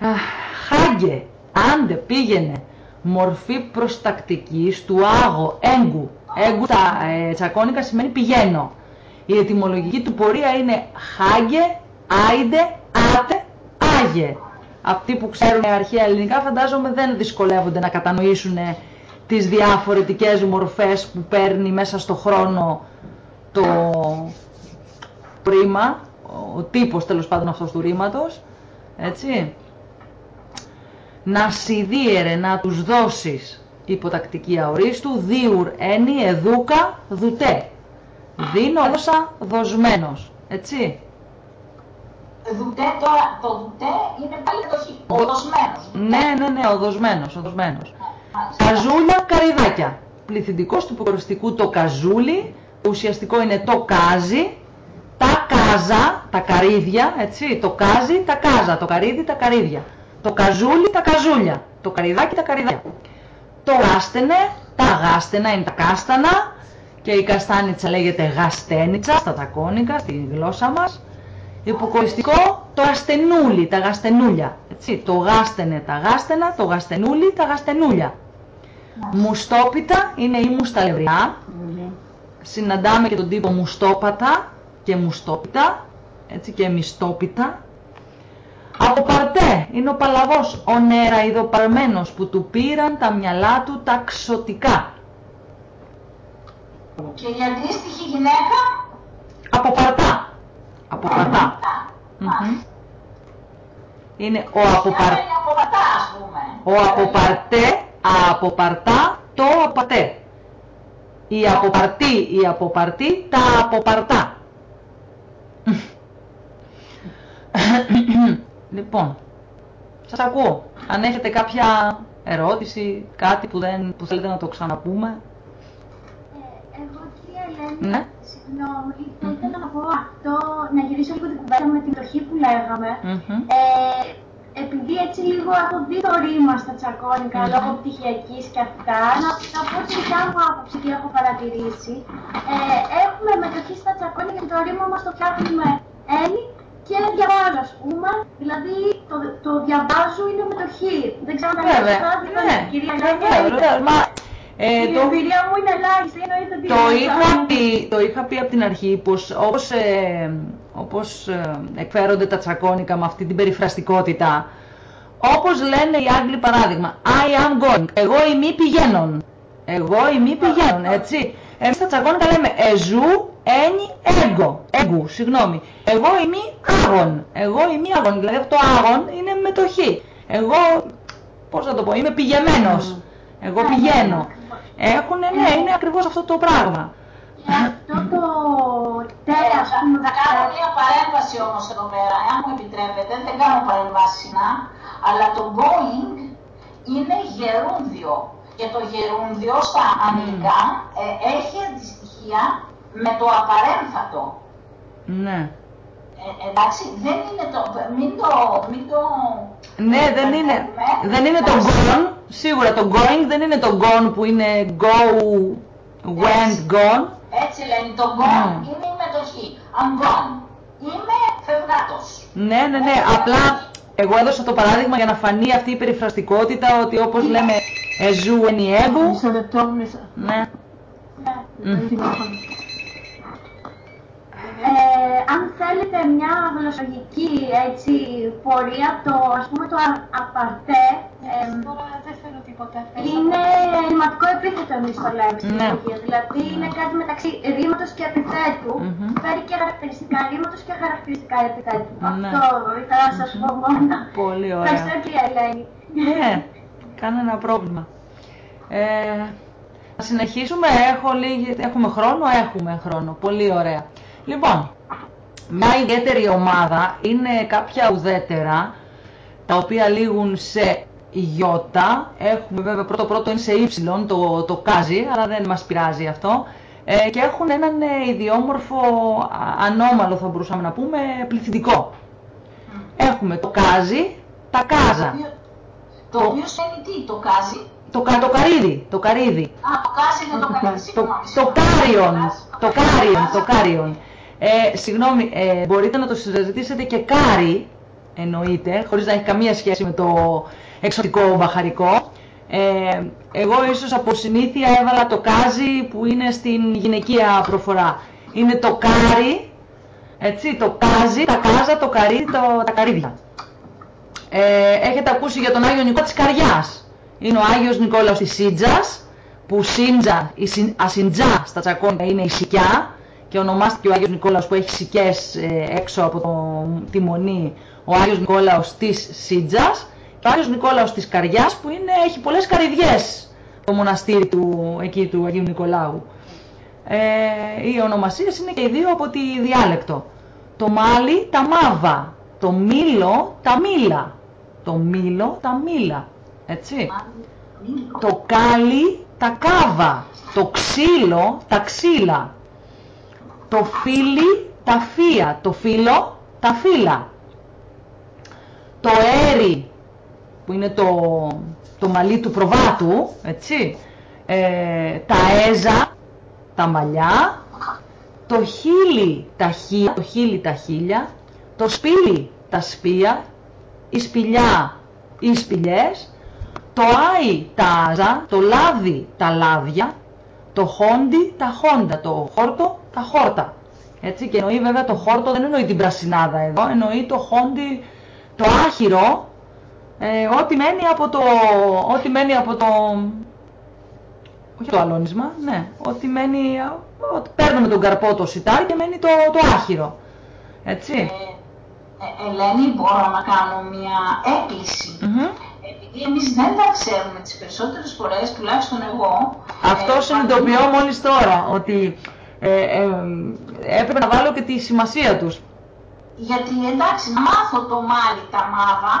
Αχ, Χάγκε, άντε πήγαινε. Μορφή προστακτικής του άγω, έγκου. Έγκου στα ε, τσακώνικα σημαίνει πηγαίνω. Η ετυμολογική του πορεία είναι χάγκε, άιντε, άτε, άγε. Αυτοί που ξέρουν αρχαία ελληνικά φαντάζομαι δεν δυσκολεύονται να κατανοήσουν ε, τις διαφορετικές μορφές που παίρνει μέσα στο χρόνο το ρήμα, ο τύπος τέλος πάντων αυτός του ρήματος, έτσι. Να σιδίερε, να τους δώσεις υποτακτική αορίστου, δίουρ ένι, εδούκα, δουτέ. Δίνω, έδωσα, δοσμένος, έτσι. Δουτέ τώρα, το δουτέ είναι πάλι μετοχή. Ο δοσμένος. Ναι, ναι, ναι, ο δοσμένος, ο δοσμένος. Καζούλια, καριδάκια. Πληθυντικός του υποκοριστικού το καζούλι, ουσιαστικό είναι το κάζι, τα κάζα, τα καρύδια, έτσι, το κάζι, τα κάζα, το καρύδι, τα καρύδια. Το καζούλι, τα καζούλια, το καριδάκι, τα καριδάκια. Το γάστενε, τα γάστενα είναι τα κάστανα και η καστάνιτσα λέγεται γαστένιτσα στα τακόνικα, στη γλώσσα μας. Υποκοριστικό το ασθενούλι, τα γαστενούλια. Έτσι, το γάστενε, τα γάστενα, το γαστενούλι, τα γαστενούλια. Μουστόπιτα είναι η μουσταλευριά. συναντάμε και τον τύπο μουστόπατα και μουστόπιτα, έτσι και μιστόπιτα. Από παρτέ είναι ο παλαβός, ο νεραϊδοπαρμένος που του πήραν τα μυαλά του τα ξωτικά. Και η αντίστοιχη γυναίκα; Από παρτά. Από παρτά. Μμμ. Είναι ο αποπαρ... Είναι αποπατά, ας πούμε. Ο αποπαρτέ, αποπαρτά, το απατέ. Η αποπαρτή, η αποπαρτή, τα αποπαρτά. λοιπόν, σας ακούω. Αν έχετε κάποια ερώτηση, κάτι που, δεν, που θέλετε να το ξαναπούμε. Ε, εγώ κυρία Ελένη, Ναι. συγγνώμη, θα ήθελα να πω αυτό, να γυρίσω λίγο την κουβέντα με την πτωχή που λέγαμε. Μμμ. Ε, επειδή έτσι λίγο έχω δει το ρήμα στα τσακώνικα λόγω πτυχιακής και αυτά, να, να πω τη δικιά μου άποψη τι έχω παρατηρήσει. Ε, έχουμε μετοχή στα τσακώνικα και το ρήμα μας το φτιάχνουμε ένι και διαβάζω ας πούμε. Δηλαδή το, το διαβάζω είναι μετοχή. Δεν ξέρω αν τα λέω Βέβαια, σωστά, δεν ναι, κυρία βεβαίως, Ελένη. Βεβαίως. Μα, ε, Η το, εμπειρία μου είναι ελάχιστη, εννοείται ότι Το είναι είχα, σαν- πει, το είχα πει από την αρχή πως όπως, ε, όπως ε, εκφέρονται τα τσακώνικα με αυτή την περιφραστικότητα όπως λένε οι Άγγλοι παράδειγμα I am going, εγώ ημί πηγαίνων εγώ ημί πηγαίνων, έτσι. Εμείς στα τσακώνικα λέμε εζού, ένι, έγκο, έγκου, συγγνώμη. Εγώ ημί άγων, εγώ ημί άγων δηλαδή αυτό το άγων είναι μετοχή. Εγώ, πώς να το πω, είμαι πηγεμένος εγώ πηγαίνω Έχουνε, ναι, είναι ακριβώς αυτό το πράγμα. Και αυτό το τέλος Θα, που με θα κάνω μια παρέμβαση όμως εδώ πέρα, αν μου επιτρέπετε, δεν κάνω παρεμβάσεις συχνά, αλλά το going είναι γερούντιο. Και το γερούντιο στα αγγλικά ε, έχει αντιστοιχεία με το απαρέμφατο. Ναι. Ε, εντάξει, δεν είναι το. Μην το. Μην το Ναι, δεν είναι, δεν είναι το Εντάξει. Gone, σίγουρα το going δεν είναι το gone που είναι go, went, gone. Έτσι λένε, το gone Mm. είναι η μετοχή. I'm gone. Είμαι φευγάτος. Ναι, ναι, ναι, απλά εγώ έδωσα το παράδειγμα για να φανεί αυτή η περιφραστικότητα ότι όπως λέμε εζού εν η έγκου, Μισό λεπτό, μισό. ναι, Παίρνει τηλέφωνο. Ε, αν θέλετε μια γλωσσολογική έτσι, πορεία, το ας πούμε το α- απαρτέ ε, Τώρα δεν θέλω τίποτα. είναι ρηματικό επίθετο εμείς το λέμε στην Ναι. biologia. Δηλαδή είναι κάτι μεταξύ ρήματος και επιθέτου. Μμμ. Φέρει και χαρακτηριστικά ρήματος και χαρακτηριστικά επιθέτου. Ναι. Αυτό ήθελα να σας πω μόνο. πολύ ωραία. Ευχαριστώ κυρία Ελένη. Ναι, κανένα πρόβλημα. Ε, να συνεχίσουμε, έχω λίγη, έχουμε χρόνο, έχουμε χρόνο, πολύ ωραία. Λοιπόν, μια ιδιαίτερη ομάδα είναι κάποια ουδέτερα, τα οποία λήγουν σε γιώτα, έχουμε βέβαια πρώτο πρώτο είναι σε ύψιλον το, το κάζι, αλλά δεν μας πειράζει αυτό, ε, και έχουν έναν ε, ιδιόμορφο, α, ανώμαλο θα μπορούσαμε να πούμε, πληθυντικό. Έχουμε το κάζι, τα κάζα, Το οποίο σημαίνει τι, το κάζι; το, κα- το καρύδι, το καρύδι. Α, το κάζι είναι το κάζι. Το, συγγνώμη, το συγγνώμη. κάριον, το κάριον, το Κάζι. κάριον. Ε, συγγνώμη, ε, μπορείτε να το συζητήσετε και κάρι, εννοείται, χωρίς να έχει καμία σχέση με το εξωτικό μπαχαρικό. Ε, εγώ ίσως από συνήθεια έβαλα το κάζι που είναι στην γυναικεία προφορά. Είναι το κάρι, έτσι, το κάζι, τα κάζα, το καρύδι, το, τα καρύδια. Ε, έχετε ακούσει για τον Άγιο Νικόλαο της Καριάς. Είναι ο Άγιος Νικόλαος της Σίτζας, που Σίντζα, η συν- ασυντζά στα τσακώνικα είναι η σικιά και ονομάστηκε ο Άγιος Νικόλαος που έχει σικές ε, έξω από το, τη μονή, ο Άγιος Νικόλαος της Σίτζας και ο Άγιος Νικόλαος της Καριάς που είναι, έχει πολλές καρυδιές το μοναστήρι του, εκεί του Αγίου Νικολάου. Ε, οι ονομασίες είναι και οι δύο από τη διάλεκτο. Το μάλι, τα μάβα. Το μήλο, τα μήλα. Το μήλο, τα μήλα. Έτσι. Το κάλι, τα κάβα. Το ξύλο, τα ξύλα. Το φύλι, τα φία. Το φύλλο, τα φύλλα. Το έρι, που είναι το, το μαλλί του προβάτου, έτσι. Ε, τα έζα, τα μαλλιά. Το χείλι, τα χίλια, το χείλι, τα χίλια. Το σπήλι, τα σπία. Η σπηλιά, οι σπηλιές. Το άι, τα άζα. Το λάδι, τα λάδια. το χόντι, τα χόντα, το χόρτο, τα χόρτα. Έτσι και εννοεί βέβαια το χόρτο δεν εννοεί την πρασινάδα εδώ, εννοεί το χόντι, το άχυρο, ε, ό,τι μένει από το, ό,τι μένει από το, όχι το αλώνισμα, ναι, ό,τι μένει, ό,τι παίρνουμε τον καρπό το σιτάρι και μένει το, το άχυρο. Έτσι. Ε, ε, Ελένη, μπορώ να κάνω μια έκκληση. Μμμ. Επειδή εμείς δεν τα ξέρουμε τις περισσότερες φορές, τουλάχιστον εγώ... Αυτό ε, συνειδητοποιώ μόλις τώρα, ότι ε, ε, έπρεπε να βάλω και τη σημασία τους. Γιατί εντάξει, να μάθω το μάλι τα μάβα,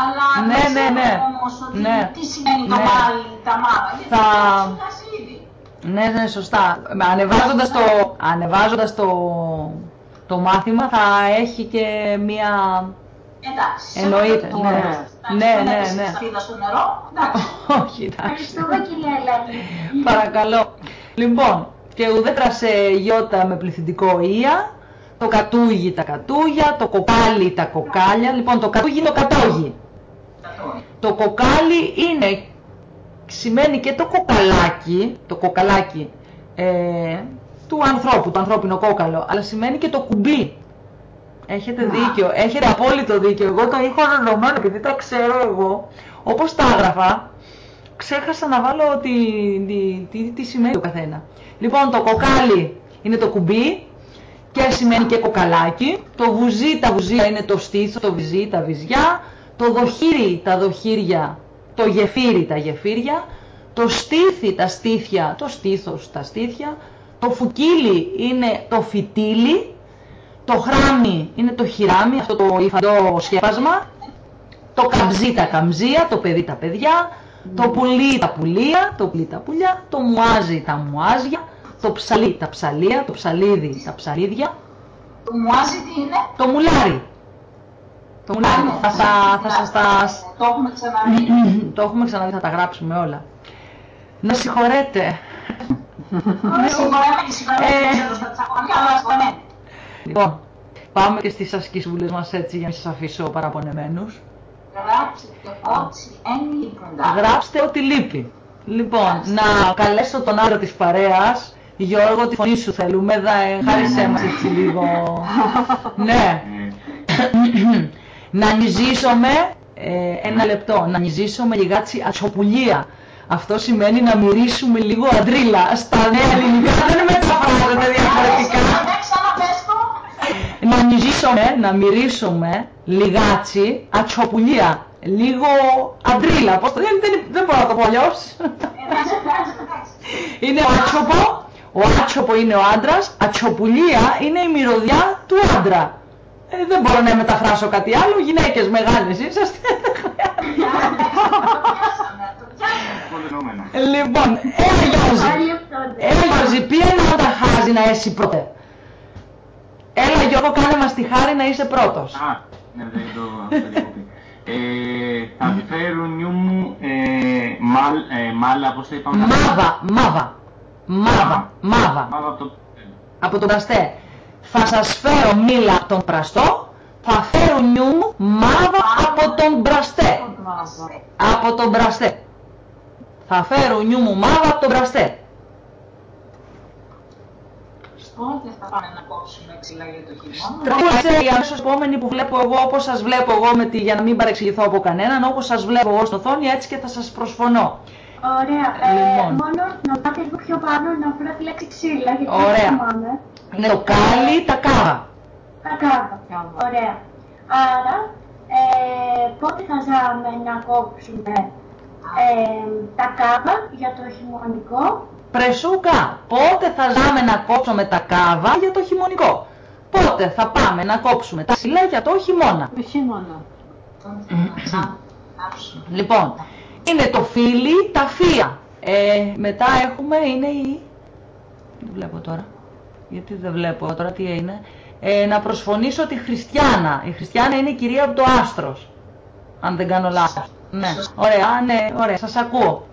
αλλά Ναι, δεν ναι, ξέρω ναι. όμως ότι Ναι. τι σημαίνει το Ναι. μάλι τα μάβα. Γιατί Θα- το έχω ξεχάσει ήδη. Ναι, ναι, σωστά. Ανεβάζοντας το, ανεβάζοντας το, το μάθημα θα έχει και μία... Εντάξει. Εννοείται, σε ναι. αυτό το- εντάξει, Ναι, δεν ναι, έπεσε ναι. σταφίδα στο νερό, εντάξει. Όχι, εντάξει. Ευχαριστούμε κυρία Ελένη. Παρακαλώ. Λοιπόν, και ουδέτερα σε γιώτα με πληθυντικό ία, το κατούγι τα κατούγια, το κοκάλι τα κοκάλια. Λοιπόν, το κατούγι είναι το κατόγι. Το κοκάλι είναι, σημαίνει και το κοκαλάκι, το κοκαλάκι ε, του ανθρώπου, το ανθρώπινο κόκαλο, αλλά σημαίνει και το κουμπί. Έχετε δίκιο, έχετε απόλυτο δίκιο. Εγώ το είχα ονομένο επειδή τα ξέρω εγώ, όπως τα έγραφα, ξέχασα να βάλω τι, τι, τι, τι σημαίνει το καθένα. Λοιπόν, το κοκάλι είναι το κουμπί και σημαίνει και κοκαλάκι. Το βουζί, τα βουζία είναι το στήθος, το βυζί, τα βυζιά. Το δοχύρι, τα δοχύρια, το γεφύρι, τα γεφύρια. Το στήθι, τα στήθια, το στήθος, τα στήθια. Το φουκίλι είναι το φυτίλι. Το χράμι είναι το χειράμι, αυτό το υφαντό σκέπασμα. Το καμζί τα καμζία, το παιδί τα παιδιά, το πουλί τα πουλία, το πουλί τα πουλιά, το μουάζι τα μουάζια, το ψαλί τα ψαλία, το ψαλίδι τα ψαλίδια, Το μουάζι τι είναι; το μουλάρι. Το μουλάρι. Ναι, Θα, θα, θα σας τα... Το έχουμε ξαναδεί. [CLEARS THROAT] το έχουμε ξαναδεί, θα τα γράψουμε όλα. Να συγχωρέτε. Όχι, συγχωρεμένη, συγχωρεμένη, Ε. δεν ξέρω στα τσακώνια, αλλά συγχωρεμένη. Λοιπόν, πάμε και στις ασκήσβουλες μας έτσι για να σας αφήσω παραπονεμένους. Γράψτε ό,τι εν λείποντα. Γράψτε ό,τι λείπει. Λοιπόν, να καλέσω τον άντρα της παρέας. Γιώργο, τη φωνή σου θέλουμε. Δα, ε, χάρισέ μας έτσι λίγο. [LAUGHS] ναι. Ε, να νηζήσουμε, ε, ένα λεπτό, να νηζήσουμε λιγάτσι ατσοπουλία. Αυτό σημαίνει να μυρίσουμε λίγο αντρίλα. Στα νέα ελληνικά δεν μεταφράζεται διαφορετικά. Ναι, να νηζήσουμε, να μυρίσουμε λιγάτσι ατσοπουλία. Λίγο αντρίλα. Πώς το δεν, δεν, δεν μπορώ να το πω αλλιώς. Εντάξει, εντάξει, εντάξει. Είναι ο άτσοπο, ο άτσοπο είναι ο άντρας, ατσοπουλία είναι η μυρωδιά του άντρα. Ε, δεν μπορώ να μεταφράσω κάτι άλλο, γυναίκες μεγάλες είσαστε. Το πιάσαμε, το πιάσαμε. Απολυνόμενα. λοιπόν, έλα Γιώργη, Πάλι αυτό δεν. έλα Γιώργη, πήγαινε να τα χάζει να είσαι πρώτε. Έλα Γιώργο, κάνε μας τη χάρη να είσαι πρώτος. Α, ναι, δεν το αυτό [LAUGHS] διακοπή. Ε, θα φέρω νιού μου ε, μάλ, ε, μάλα, πώς το είπαμε; Μάβα, μάβα, μάβα, μάβα. Μάβα από το... από τον πραστέ. Θα σας φέρω μήλα από τον πραστό, θα φέρω νιού μου μάβα από τον πραστέ. Από τον πραστέ. Θα φέρω νιού μου μάβα από τον πραστέ. Πότε θα πάμε να κόψουμε ξύλα για το χειμώνα. Τραγούδησε η αμέσως επόμενη που βλέπω εγώ, όπως σας βλέπω εγώ, με τη, για να μην παρεξηγηθώ από κανέναν, όπως σας βλέπω εγώ στην οθόνη, έτσι και θα σας προσφωνώ. Ωραία. Ε, Λοιπόν. μόνο να πάτε λίγο πιο πάνω να βρω τη λέξη ξύλα. Γιατί Ωραία. δεν θυμάμαι. Είναι το κάλι, τα κάβα. Τα κάβα. Ωραία. Άρα, ε, πότε θα ζάμε να κόψουμε ε, τα κάβα για το χειμωνικό; Πρεσούκα, πότε θα ζάμε να κόψουμε τα κάβα για το χειμωνικό; Πότε θα πάμε να κόψουμε τα ξυλά για το χειμώνα; Το χειμώνα. Λοιπόν, είναι το φίλι, τα φία. Ε, μετά έχουμε, είναι η... Δεν βλέπω τώρα. Γιατί δεν βλέπω τώρα τι είναι. Ε, να προσφωνήσω τη Χριστιάνα. Η Χριστιάνα είναι η κυρία από το Άστρος. Αν δεν κάνω λάθος. Ναι, ωραία, ναι, ωραία, σας ακούω.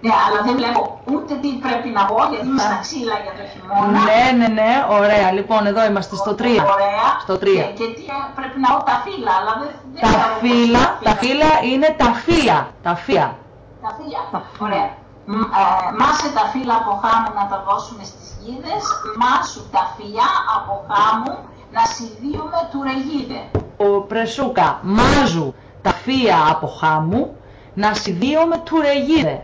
Ναι, αλλά δεν βλέπω ούτε τι πρέπει να πω, γιατί είμαι στα ξύλα για το χειμώνα. Ναι, ναι, ναι, ωραία. Λοιπόν, εδώ είμαστε στο 3. Ωραία. Στο 3. Και, και τι ε, πρέπει να πω τα φύλλα, αλλά δεν, δεν Τα ξέρω πώς φύλλα, είναι τα φύλλα είναι τα φία. Τα φία. Τα φύλλα. Ωραία. Μ- ε, μάσε τα φύλλα από χάμου να τα δώσουμε στις γίδες, μάσου τα φιλιά από χάμου να συνδύουμε του ρεγίδε. Ο Πρεσούκα, μάζου τα φύλλα από χάμου, να συνδύουμε του ρεγίδε.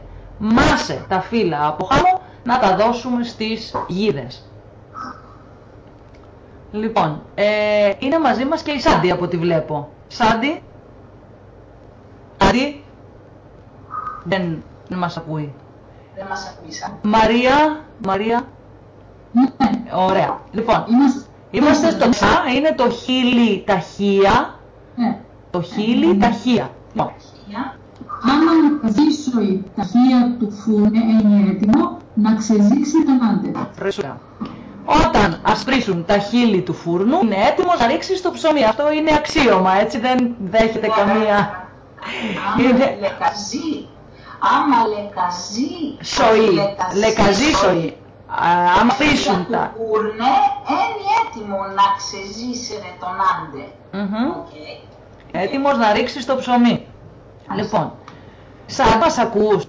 Μάσε τα φύλλα από χάμου, να τα δώσουμε στις γίδες. Λοιπόν, ε, είναι μαζί μας και η Σάντι από ό,τι βλέπω. Σάντι; Σάντι; Δεν, δεν μας ακούει. Δεν μας ακούσαν. Μαρία, Μαρία; Ναι, Ωραία. Λοιπόν, είμαστε, είμαστε στο τσα, είναι το χίλι ταχεία. ναι. Το χίλι ταχεία. Λοιπόν, Για. Άμα ζήσω η ταχεία του φούρνε είναι έτοιμο να ξεζήξει τον άντε. Πρεσούκα. Όταν ασπρίσουν τα χείλη του φούρνου, είναι έτοιμος να ρίξει το ψωμί. Αυτό είναι αξίωμα, έτσι δεν δέχεται καμία Άμα Είναι- λεκαζεί, άμα λεκαζεί, σοή. Λεκαζί σοή. Α, Άμα αφήσουν του τα. κούρνε, είναι έτοιμο να ξεζήσερε τον άντε. Μμμ. Οκ. Έτοιμος να ρίξει το ψωμί. Λοιπόν, σαν μας ακούς.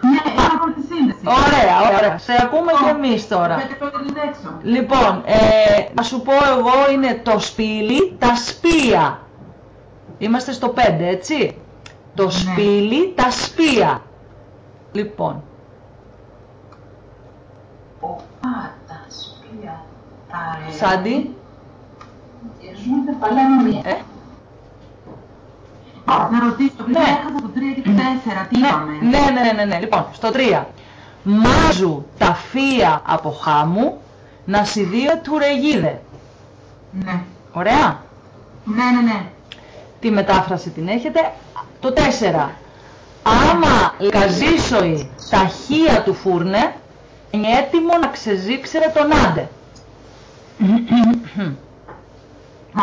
Ναι, έχω πρώτη σύνδεση. Ωραία, ωραία. Σε ακούμε και εμείς τώρα. Πέντε πέντε λεπτά έξω. Λοιπόν, ε, να σου πω εγώ είναι το σπήλι, τα σπία. Είμαστε στο 5, έτσι; Το σπήλι, τα σπία. Λοιπόν, Ο πάτας πια τα ρε. Σάντι, Ζούνται παλέμια. ε, Να ρωτήσω, πριν Ναι. έχασα το 3 και το 4, τι είπαμε; ναι, ναι, ναι, ναι, ναι. Λοιπόν, στο 3. Μάζου τα φία από χάμου, να σιδείο του ρεγίδε. Ναι, Ωραία. ναι, ναι. ναι. Τη μετάφραση την έχετε; Το 4. Άμα λκαζίσοη τα χεία του φούρνε, είναι έτοιμο να ξεζήξερε τον άντε. Α,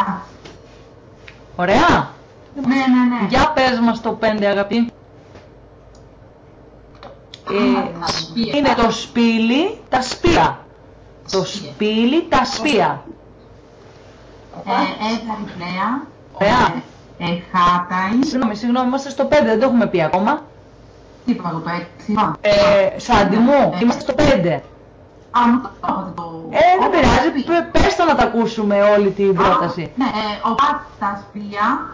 Ωραία. Ναι, ναι, ναι. Για πες μας το 5 αγαπή. Ε, Τα σπία. είναι το σπήλι, τα σπία. Το σπήλι, τα σπία. Ε, έθαρη πλέα. Ωραία. Ε, χάταη. Συγγνώμη, συγγνώμη, είμαστε στο 5, δεν το έχουμε πει ακόμα. Τι είπα εγώ το 6. Α, Ε, Σάντι μου, είμαστε στο 5. Α, μου το είπατε το... Ε, δεν πειράζει, πε- πες το να τα ακούσουμε όλη την πρόταση. Ναι, ε, ο πάτα σπία.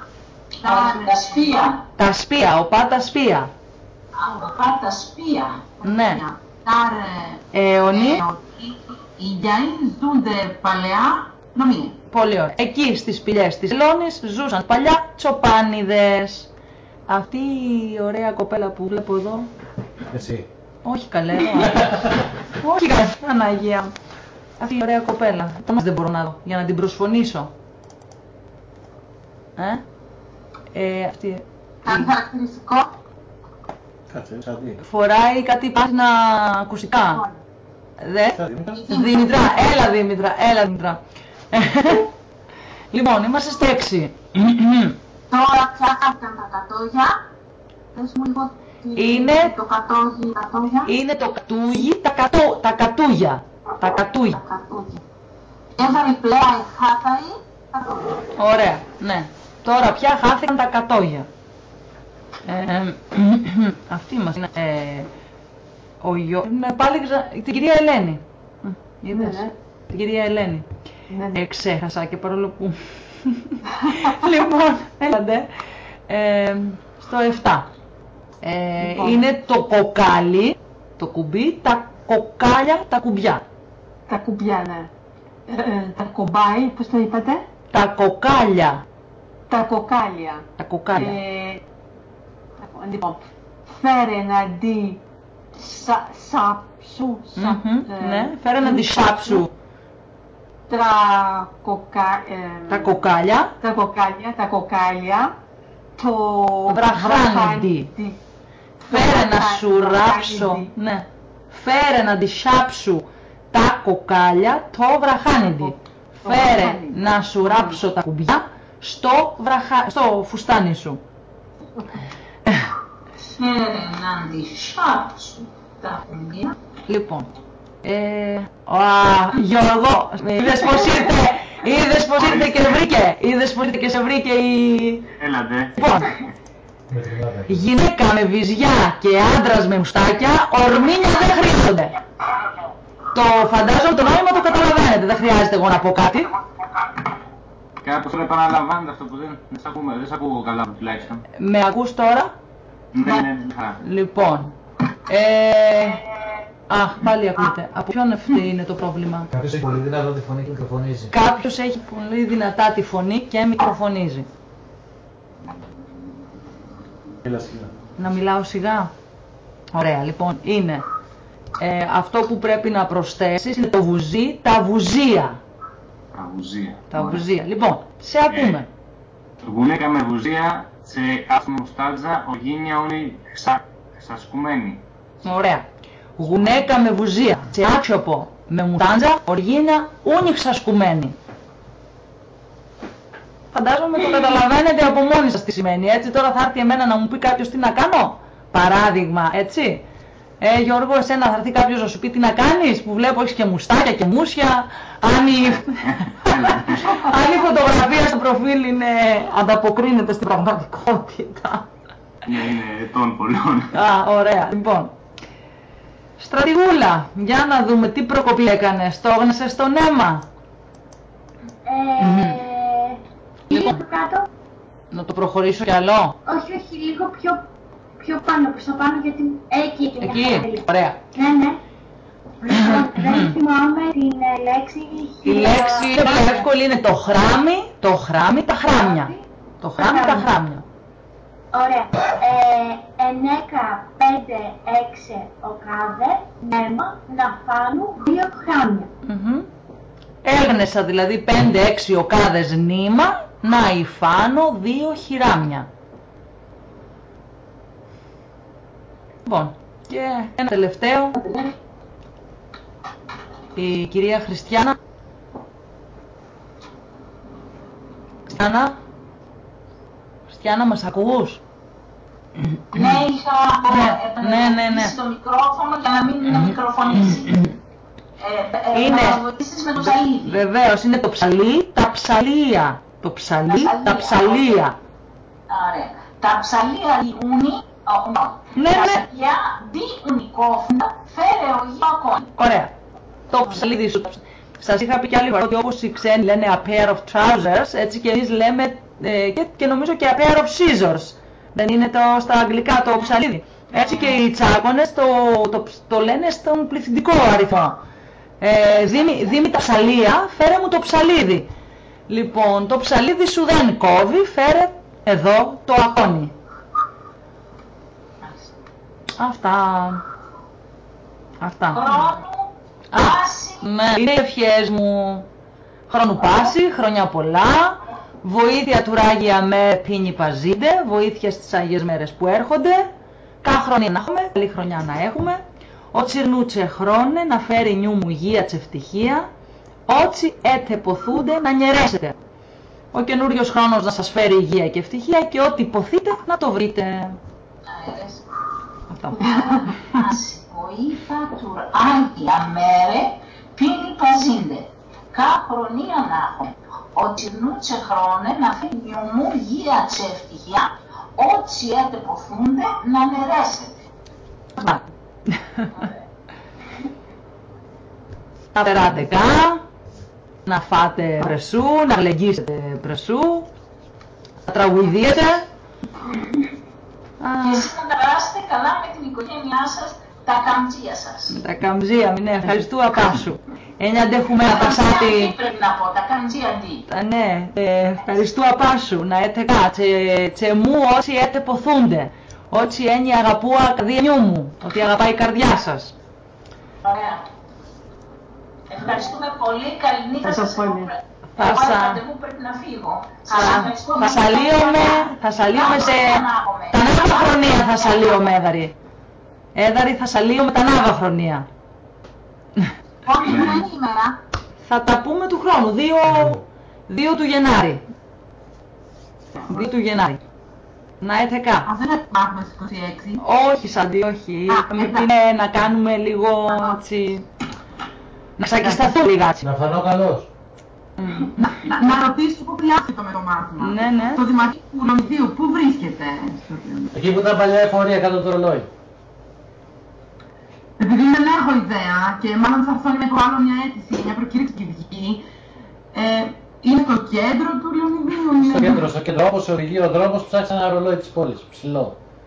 Τα, τα σπία. Τα σπία, ο πάτα σπία. Α, Ο πάτα σπία. Ναι. Τάρ Αιωνί, Οι γιαΐν ζούνται παλαιά νομία. πολύ ωραία. Εκεί στις σπηλιές της Λόνης ζούσαν παλιά τσοπάνιδες. Αυτή η ωραία κοπέλα που βλέπω εδώ, Εσύ. όχι καλέ, εδώ. όχι καλέ, Αναγία. μου. Αυτή η ωραία κοπέλα, το δεν μπορώ να δω, για να την προσφωνήσω. Ε, ε αυτή Κάτι χαρακτηριστικό. Κάτσε, σαν τι. φοράει κάτι πάσνα ακουστικά. Δε. Σαν Δήμητρα. Δήμητρα, έλα Δήμητρα, έλα Δήμητρα. λοιπόν, είμαστε στο 6. Τώρα φτιάχτηκαν τα κατόγια. Πες μου λίγο τι Είναι- το κατόγι, κατόγια. Είναι το κατούγι, τα, κατώ, τα κατούγια. Τα κατούγια. Τα κατόγια. Έβαλε πλέα η χάταη. κατόγια. Ωραία, ναι. Τώρα πια χάθηκαν τα κατόγια. Ε, [CLEARS THROAT] αυτή μας είναι. Ε, ο γιο... Ναι, πάλι ξα... την κυρία Ελένη. Μ, Είδες, Ναι, ναι. την κυρία Ελένη. Ναι, ναι. Ε, ξέχασα και παρόλο που... [LAUGHS] λοιπόν, έλατε. Ε, στο 7. Ε, Λοιπόν. Είναι το κοκάλι, το κουμπί, τα κοκάλια, τα κουμπιά. Τα κουμπιά, ναι. Ε, ε, τα κομπάι, πώς το είπατε; Τα κοκάλια, Τα κοκάλια. τα κοκάλια. Ε, λοιπόν, φέρε να δει σα, σάψου. σα- Μμμ, ε, ναι, φέρε να τη σάψου Τα κοκα, ε, τα κοκάλια, τα κοκάλια, τα κοκάλια, το βραχάνιντι. Φέρε να σου βραχάνιντι. ράψω, ναι. Φέρε να τη σάψου τα κοκάλια το βραχάνιντι. Το Φέρε βραχάνιντι. να σου ράψω τα κουμπιά στο, βραχα... στο φουστάνι σου. Φέρε να τη σάψου τα κουμπιά. Λοιπόν, ε, α, Γιώργο, είδες πως ήρθε, είδες πως ήρθε και σε βρήκε, είδες πως ήρθε και σε βρήκε η... Έλατε. Λοιπόν, Με την Ελλάδα. Γυναίκα με βυζιά και άντρας με μουστάκια, ορμήνια δεν χρειάζονται. Το φαντάζομαι το νόημα το καταλαβαίνετε, δεν χρειάζεται εγώ να πω κάτι. Κάπως τώρα επαναλαμβάνετε αυτό που δεν, δεν, σ' ακούμε, δεν σ' ακούω καλά τουλάχιστον. Με ακούς τώρα; Ναι, ναι, ναι. χαρά. Λοιπόν, ε, αχ, πάλι ακούτε. Από ποιον αυτή είναι το πρόβλημα; Κάποιος έχει πολύ δυνατό τη φωνή και μικροφωνίζει. Κάποιος έχει πολύ δυνατά τη φωνή και μικροφωνίζει. Έλα σιγά. Να μιλάω σιγά; Ωραία, λοιπόν, είναι ε, αυτό που πρέπει να προσθέσεις είναι το βουζί, τα βουζία. Αγουζία. Τα Ωραία. βουζία. Λοιπόν, σε ακούμε. Γυναίκα με βουζία σε άσμο στάτζα, ογίνια όνει ξα, ξασκουμένη. Ωραία. Γουνέκα με βουζία, σε άξιοπο, με μουτάντζα, οργίνα, ούνι ξασκουμένη. Φαντάζομαι το καταλαβαίνετε από μόνοι σας τι σημαίνει, έτσι. Τώρα θα έρθει εμένα να μου πει κάποιος τι να κάνω. Παράδειγμα, έτσι. Ε, Γιώργο, εσένα θα έρθει κάποιος να σου πει τι να κάνεις, που βλέπω έχεις και μουστάκια και μουσια. Αν η, [LAUGHS] αν η φωτογραφία στο προφίλ είναι, ανταποκρίνεται στην πραγματικότητα. Ναι, είναι των πολλών. Α, ωραία. Λοιπόν, στρατηγούλα, για να δούμε τι προκοπή έκανε. Το έγνεσαι στο αίμα. Ε, λίγο Λοιπόν. κάτω. Να το προχωρήσω κι άλλο. Όχι, όχι, λίγο πιο, πιο πάνω, προς τα πάνω, γιατί εκεί, εκεί, μια χαρά Εκεί. λίγο. Ωραία. Ναι, ναι. Λοιπόν, δεν θυμάμαι την ε, λέξη. Η λέξη είναι πιο εύκολη είναι το χράμι, το χράμι, τα χράμια. Το χράμι, τα χράμια. Ωραία. Ε, ενέκα, πέντε, έξι, οκάδε, νέμα, να φάνουν δύο χράμια. Μμμ. Έγνεσα δηλαδή 5-6 οκάδες νήμα, να υφάνω δύο χειράμια. Λοιπόν, και ένα τελευταίο. Η κυρία Χριστιανά. Χριστιανά. Χριστιανά, μας ακούς; Ναι, είχα Ναι, ναι, ναι, ναι. το μικρόφωνο για να μην είναι μικροφωνήσει. Ε, ε, Είναι. Να μας βοηθήσεις με το ψαλίδι. Βεβαίως, είναι το ψαλί, τα ψαλία. Το ψαλί, τα ψαλία. Ωραία. Τα ψαλία διούνι, ο, νο. Ναι, τα ναι. ψαλιά διούνι κόφνα, φέρε ο γιο Ωραία. Το ψαλίδι σου. Σας είχα πει κι άλλη φορά ότι όπως οι ξένοι λένε a pair of trousers, έτσι και εμείς λέμε ε, και, και νομίζω και a pair of scissors. Δεν είναι το, στα αγγλικά το ψαλίδι. Έτσι και οι τσάκονες το, το, το λένε στον πληθυντικό αριθμό. Ε, δίμη, δίμη τα ψαλία, φέρε μου το ψαλίδι. Λοιπόν, το ψαλίδι σου δεν κόβει, φέρε εδώ το ακόνι. Αυτά. Αυτά. Χρόνου, Α, πάσης, ναι, είναι οι ευχές μου. Χρόνου πάση, χρόνια πολλά. Βοήθεια του Ράγια με πίνι παζίντε. Βοήθεια στις Άγιες μέρες που έρχονται. Κα χρόνια να έχουμε, καλή χρονιά να έχουμε. Ο τσιρνούτσε χρόνε να φέρει νιού μου υγεία τσε ευτυχία. Ότσι έτε ποθούνται να νιερέσετε. Ο καινούριος χρόνος να σας φέρει υγεία και ευτυχία και ό,τι ποθείτε να το βρείτε. Αέρες. Αυτό. Πάση, βοήθεια του Άγια μέρε, πίνει παζίντε. Κα χρονία να έχουμε. Ο τσιρνούτσε χρόνε να φέρει νιου μου γεία τσε ευτυχία. Ότσι έτε ποθούνται να νερέσετε. Αυτά. Να περάτε κα, να φάτε πρεσού, να γλεγγίσετε πρεσού, να τραγουδίετε. Α, Και εσείς να τα περάσετε καλά με την οικογένειά σας, τα καμτζία σας. τα καμζία, μην ευχαριστού απάσου. Ένια αντέχουμε Τα να καμτζία πασάτε. τι πρέπει να πω, τα καμτζία τι; Τα ναι, ε, ευχαριστού απάσου, να έτε κα, τσε, τσε μου όσοι έτε ποθούνται. Ότσι ένι αγαπούα καρδιανιού μου, ότι αγαπάει η καρδιά σας. Ωραία. Ευχαριστούμε πολύ. Καληνύχτα Ευχαριστώ σας. Πολύ. Εγώ πρέ- Θα Εγώ σα- έχω ραντεβού, πρέπει να φύγω. Σας Θα, ευχαριστούμε. θα σαλίωμε, θα σαλίωμε σε... Τα νάβα χρονία θα σαλίωμε, Έδαρη. Έδαρη, θα σαλίωμε τα νάβα χρονία. Επόμενη ημέρα. Θα τα πούμε του χρόνου, 2, του Γενάρη. 2 του Γενάρη. Να έτε κα. Α, δεν έχουμε στις 26. Όχι, Σαντί, όχι. Α, Είχαμε πει εντάξει. ναι, να κάνουμε λίγο έτσι... Να ξακισταθούν λιγάκι. Να φανώ καλός. Να, να, να ρωτήσω που άσχετο με το μάθημα. Ναι, ναι. Το Δημαρχείο του Λονιδίου, πού βρίσκεται; Στο Λονιδίο; Εκεί που ήταν παλιά εφορία κάτω το ρολόι. Επειδή δεν έχω ιδέα και μάλλον θα έρθω να υποβάλω μια αίτηση, μια προκήρυξη και βγει, ε, είναι στο κέντρο του Λονιδίου. Στο είναι- κέντρο, στο κέντρο. Όπως οδηγεί ο δρόμος, ψάξει ένα ρολόι της πόλης. Ψηλό.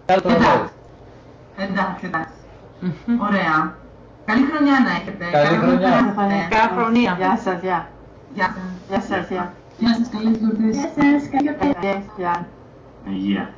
Κάτω το ρολόι. Εντάξει. Εντάξει, εντάξει. Ωραία. Καλή χρονιά να έχετε. Καλή Καλά να χρονιά. περάσετε. Καλή χρονιά. Γεια σας, γεια. Yes, yes, sir, yeah. Yes, Sky is your best. Yes, sir, Sky your best. Yeah. Yeah.